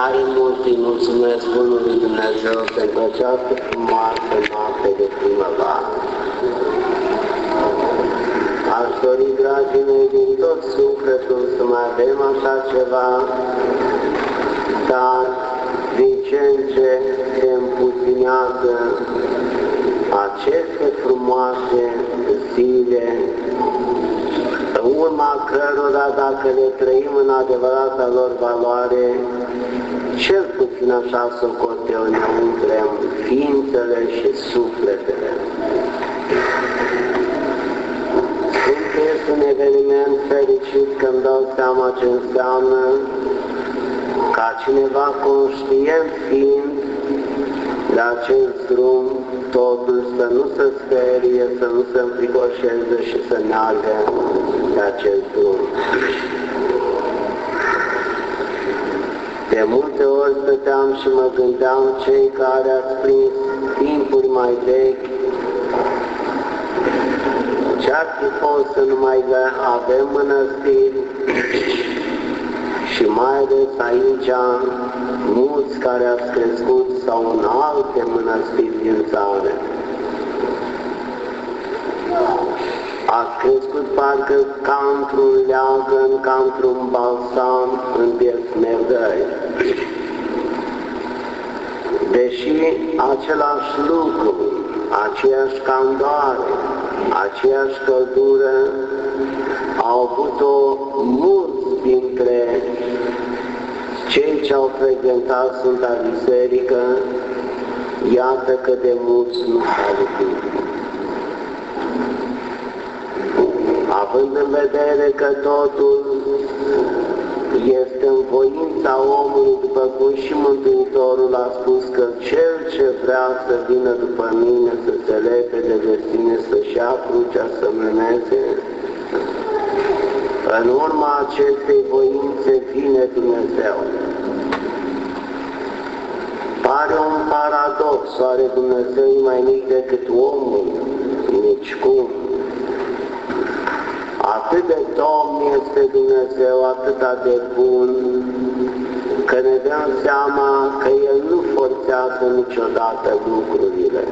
Tare mult îi mulțumesc Bunului Dumnezeu pentru această frumoasă noapte de primăvară. Aș dori, dragii mei, din tot sufletul să mai avem așa ceva, dar din ce în ce se împuținează aceste frumoase zile, în urma cărora, dacă le trăim în adevărata lor valoare, cel puțin așa socotel ne umplem ființele și sufletele. Sunt este un eveniment fericit când dau seama ce înseamnă ca cineva conștient fiind de acest drum, totul să nu se sperie, să nu se înfricoșeze și să meargă pe acest drum. De multe ori stăteam și mă gândeam cei care ați prins timpuri mai vechi, ce-ar fi fost să nu mai avem mănăstiri și mai ales aici mulți care ați crescut sau în alte mănăstiri din țară. Ați crescut parcă ca într-un leagăn, ca într-un balsam în vieți mergări. Deși același lucru, aceeași candoare, aceeași căldură au avut-o mulți dintre cei ce au frecventat Sfânta Biserică, iată că de mulți nu s-au lupit. Având în vedere că totul este în voința omului, după cum și Mântuitorul a spus că cel ce vrea să vină după mine, să se lepede de sine, să-și ia crucea, să mâneze, în urma acestei voințe vine Dumnezeu. Pare un paradox, oare Dumnezeu e mai mic decât omul? Nici cum. Atât de domn este Dumnezeu, atât de bun, că ne dăm seama că El nu forțează niciodată lucrurile.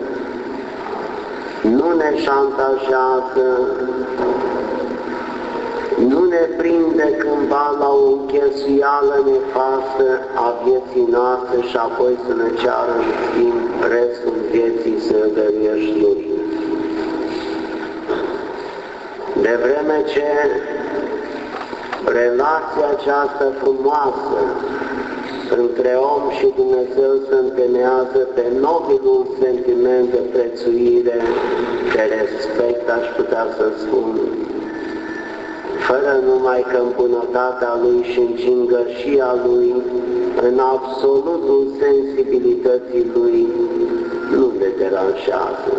Nu ne șantajează, nu ne prinde cândva la o închesuială nefastă a vieții noastre și apoi să ne ceară în schimb restul vieții să dăruiești Lui. De vreme ce relația aceasta frumoasă între om și Dumnezeu se întemeiază pe nobilul sentiment de prețuire, de respect, aș putea să spun, fără numai că în bunătatea Lui și în cingășia Lui, în absolutul sensibilității Lui, nu le deranjează.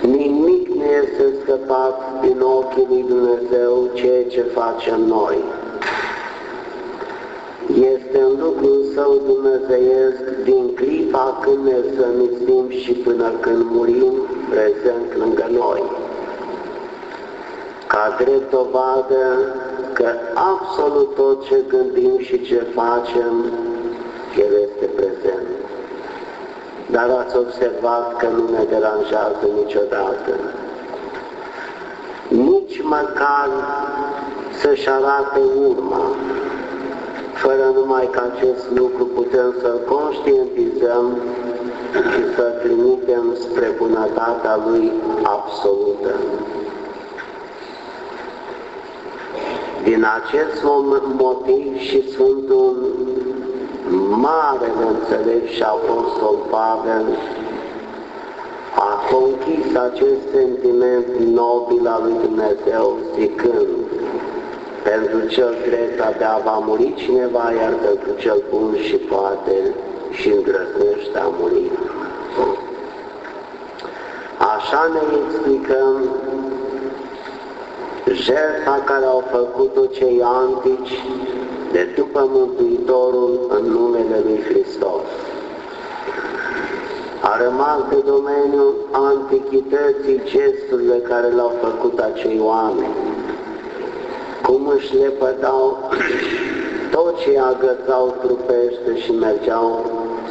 Nimic nu este scăpat din ochii lui Dumnezeu ceea ce facem noi. Este în lucrul Său dumnezeiesc din clipa când ne zămislim și până când murim prezent lângă noi ca drept dovadă că absolut tot ce gândim și ce facem, El este prezent. Dar ați observat că nu ne deranjează niciodată. Nici măcar să-și arate urma, fără numai că acest lucru putem să-l conștientizăm și să trimitem spre bunătatea Lui absolută. Din acest motiv și Sfântul mare înțeleg și Apostol Pavel a conchis acest sentiment nobil al lui Dumnezeu zicând pentru cel drept abia va muri cineva, iar pentru cel bun și poate și îndrăznește a muri. Așa ne explicăm jertfa care au făcut-o cei antici de după Mântuitorul în numele Lui Hristos. A rămas de domeniul antichității gesturile care le-au făcut acei oameni, cum își lepădau tot ce agățau trupește și mergeau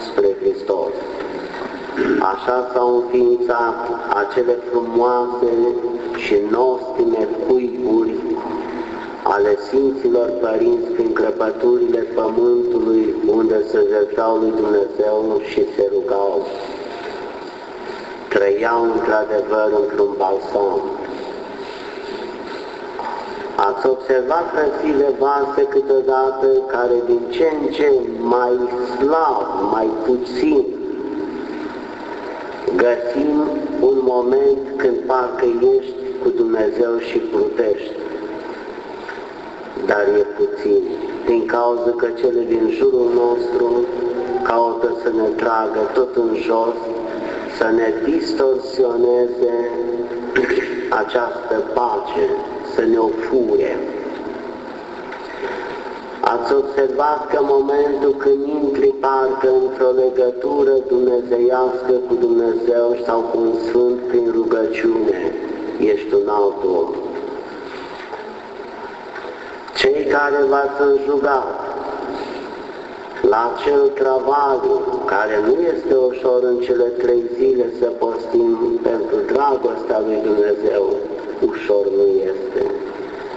spre Hristos. Așa s-au înființat acele frumoase și nostime cuiburi ale Sfinților Părinți prin crăpăturile pământului unde se jertfeau lui Dumnezeu și se rugau. Trăiau într-adevăr într-un balsam. Ați observat frățile voastre câteodată care din ce în ce mai slab, mai puțin, găsim un moment când parcă ești cu Dumnezeu și plutești. Dar e puțin, din cauza că cele din jurul nostru caută să ne tragă tot în jos, să ne distorsioneze această pace, să ne o fure. Ați observat că în momentul când intri parcă într-o legătură dumnezeiască cu Dumnezeu sau cu un Sfânt prin rugăciune, ești un alt om. Cei care v-ați înjugat la acel travaliu, care nu este ușor în cele trei zile să postim pentru dragostea lui Dumnezeu, ușor nu este,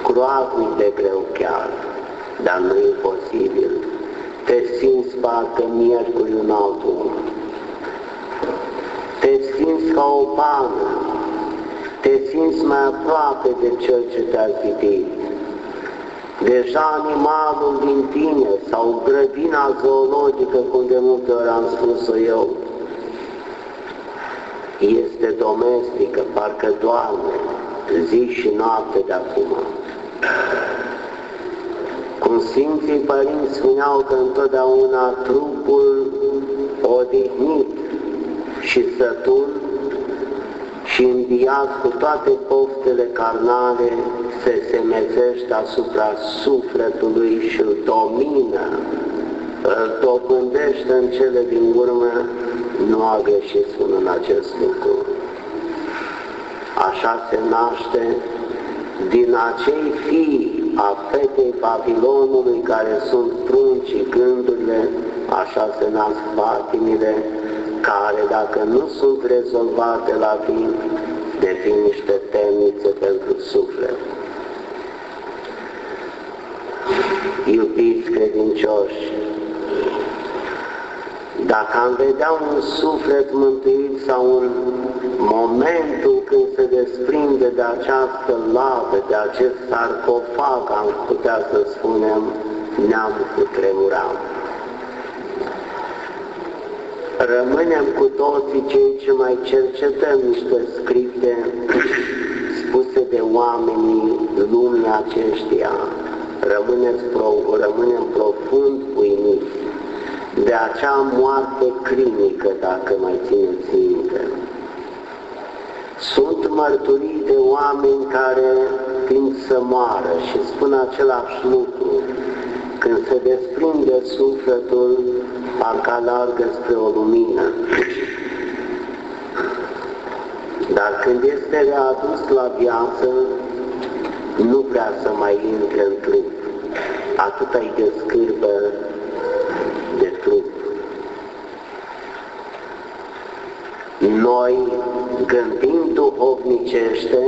groaznic de greu chiar dar nu e posibil. Te simți parcă miercuri un altul. Te simți ca o pană. Te simți mai aproape de cel ce te-a zidit. Deja animalul din tine sau grădina zoologică, cum de multe ori am spus-o eu, este domestică, parcă doarme zi și noapte de acum. Cum Sfinții Părinți spuneau că întotdeauna trupul odihnit și sătul și înviat cu toate poftele carnale se semezește asupra sufletului și îl domină, îl dobândește în cele din urmă, nu a greșit spun în acest lucru. Așa se naște din acei fii a fetei Babilonului, care sunt pruncii gândurile, așa se nasc patimile, care dacă nu sunt rezolvate la timp, devin niște temnițe pentru suflet. Iubiți credincioși, dacă am vedea un suflet mântuit sau un momentul când se desprinde de această lavă, de acest sarcofag, am putea să spunem, ne-am putremurat. Rămânem cu toții cei ce mai cercetăm niște scripte spuse de oamenii lumii aceștia. Rămânem, rămânem profund uimiți de acea moarte clinică, dacă mai țineți minte. Sunt mărturii de oameni care tind să moară și spun același lucru. Când se desprinde sufletul, parcă alargă spre o lumină. Dar când este readus la viață, nu vrea să mai intre în trup. Atât îi descârbă de trup. Noi, gândind duhovnicește,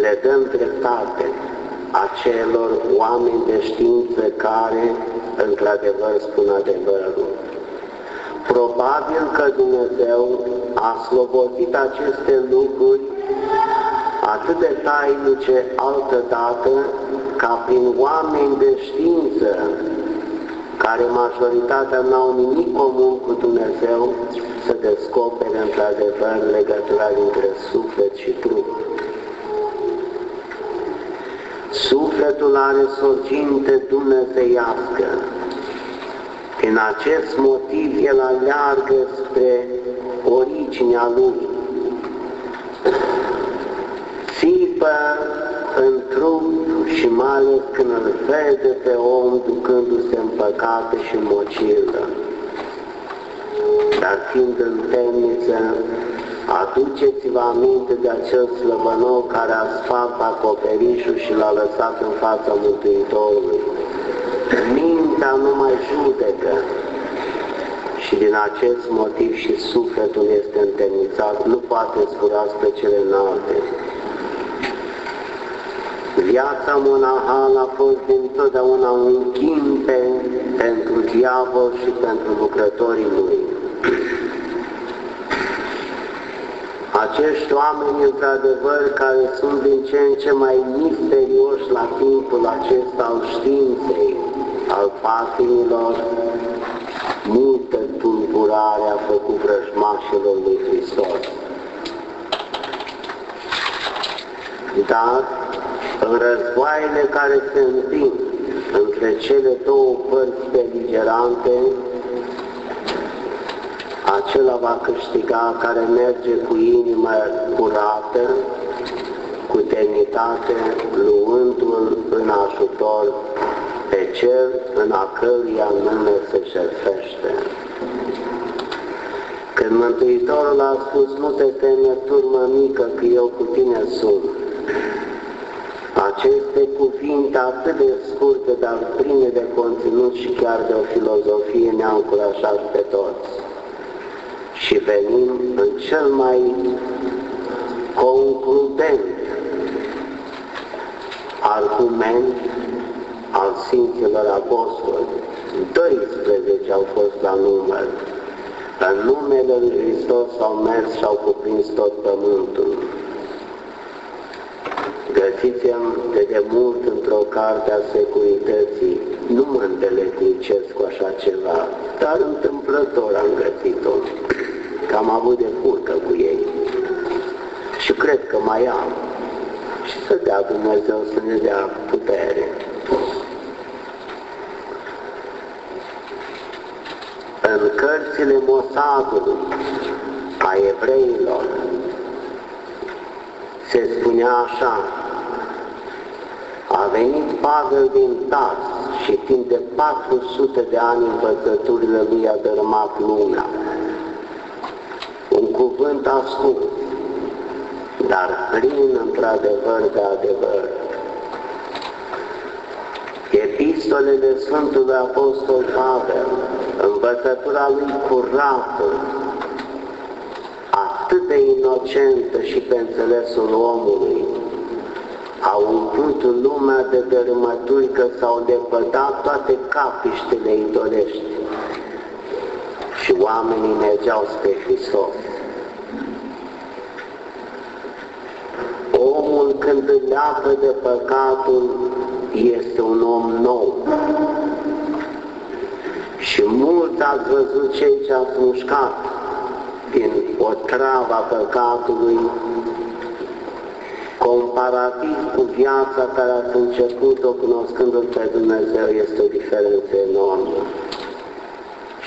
le dăm dreptate acelor oameni de știință care, într-adevăr, spun adevărul. Probabil că Dumnezeu a slobozit aceste lucruri atât de tainice altă dată, ca prin oameni de știință care majoritatea n-au nimic comun cu Dumnezeu, să descopere într-adevăr legătura dintre suflet și trup. Sufletul are sorginte dumnezeiască. Din acest motiv el aleargă spre originea lui. Țipă în trup și mai ales când îl vede pe om ducându-se în păcate și mocilă. Dar fiind în temniță, aduceți-vă aminte de acel slăbănou care a sfat acoperișul și l-a lăsat în fața Mântuitorului. Mintea nu mai judecă și din acest motiv și sufletul este întemnițat, nu poate zbura spre cele înalte. Viața monahală a fost dintotdeauna un ghimpe pentru diavol și pentru lucrătorii lui. Acești oameni, într-adevăr, care sunt din ce în ce mai misterioși la timpul acesta al științei, al patimilor, multă tulburare a făcut vrăjmașilor lui Hristos. Dar în războaiele care se întind între cele două părți beligerante, acela va câștiga care merge cu inimă curată, cu demnitate, luându-l în ajutor pe cel în a căruia nume se șerfește. Când Mântuitorul a spus, nu te teme, turmă mică, că eu cu tine sunt, aceste cuvinte atât de scurte, dar pline de conținut și chiar de o filozofie ne-au încurajat pe toți. Și venim în cel mai concludent argument al Sfinților Apostoli. 12 au fost la număr. În numele Lui Hristos au mers și au cuprins tot pământul. Găsiți-am de demult într-o carte a securității. Nu mă îndeletnicesc cu așa ceva, dar întâmplător am găsit-o. Că am avut de furcă cu ei. Și cred că mai am. Și să dea Dumnezeu să ne dea putere. în cărțile Mossadului a evreilor se spunea așa, a venit Pavel din Tars și timp de 400 de ani învățăturile lui a dărâmat lumea. Un cuvânt ascuns, dar plin într-adevăr de adevăr. Epistolele Sfântului Apostol Pavel învățătura lui curată, atât de inocentă și pe înțelesul omului, au umplut lumea de dărâmături că s-au depătat toate capiștele idolești și oamenii mergeau spre Hristos. Omul când îl leapă de păcatul este un om nou, și mulți ați văzut cei ce ați mușcat din o travă a păcatului, comparativ cu viața care ați început-o cunoscându-L pe Dumnezeu, este o diferență enormă.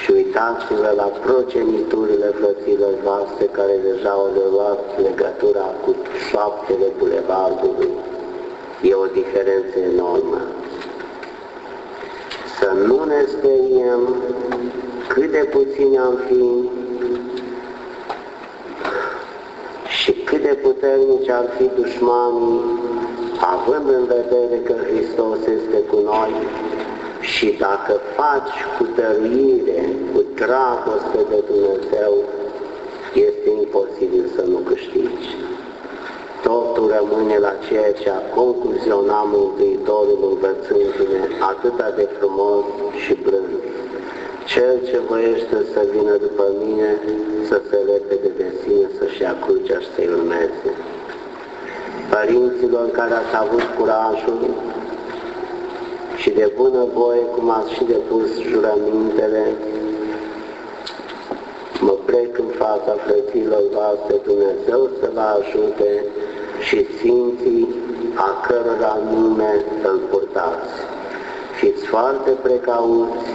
Și uitați-vă la progeniturile frăților voastre care deja au luat legătura cu șoaptele bulevardului. E o diferență enormă să nu ne speriem cât de puțini am fi și cât de puternici ar fi dușmanii, având în vedere că Hristos este cu noi și dacă faci cu dăruire, cu dragoste de Dumnezeu, este imposibil să nu câștigi totul rămâne la ceea ce a concluzionat Mântuitorul învățându-ne atâta de frumos și blând. Cel ce voiește să vină după mine, să se lepede de sine, să-și ia crucea și să-i urmeze. Părinților care ați avut curajul și de bună voie, cum ați și depus jurămintele, mă plec în fața frăților voastre, Dumnezeu să vă ajute și Sfinții a cărora nume îl purtați. Fiți foarte precauți,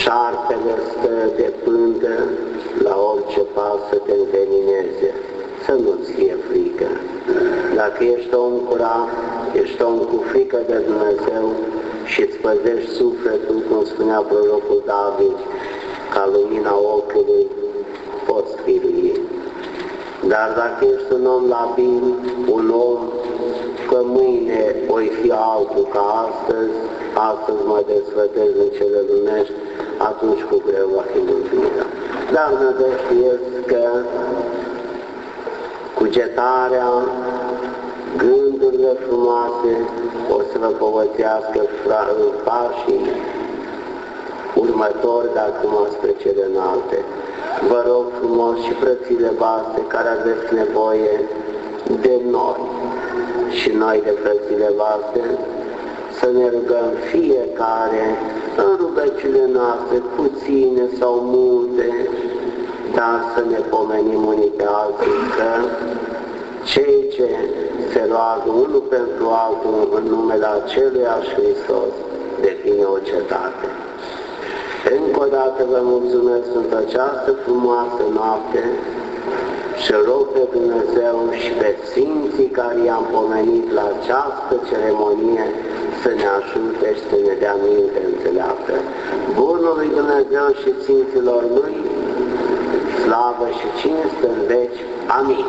șarpele stă de pândă la orice pas să te învenineze, să nu-ți fie frică. Dacă ești om curat, ești om cu frică de Dumnezeu și îți păzești sufletul, cum spunea prorocul David, ca lumina ochiului, poți birui. Dar dacă ești un om labil, un om că mâine voi fi altul ca astăzi, astăzi mă desfătez în cele lumești, atunci cu greu va fi mântuirea. Dar nădăjduiesc că cugetarea, gândurile frumoase o să vă povățească pașii următori, dar acum spre cele înalte. Vă rog frumos și frățile voastre care aveți nevoie de noi și noi de frățile voastre, să ne rugăm fiecare în rugăciunile noastre, puține sau multe, dar să ne pomenim unii pe alții că cei ce se roagă unul pentru altul în numele aceluiași Hristos devine o cetate. Încă o dată vă mulțumesc în această frumoasă noapte și rog pe Dumnezeu și pe Sfinții care i-am pomenit la această ceremonie să ne ajute și să ne dea minte înțeleaptă. Bunului Dumnezeu și Sfinților Lui, slavă și cinste în veci. Amin.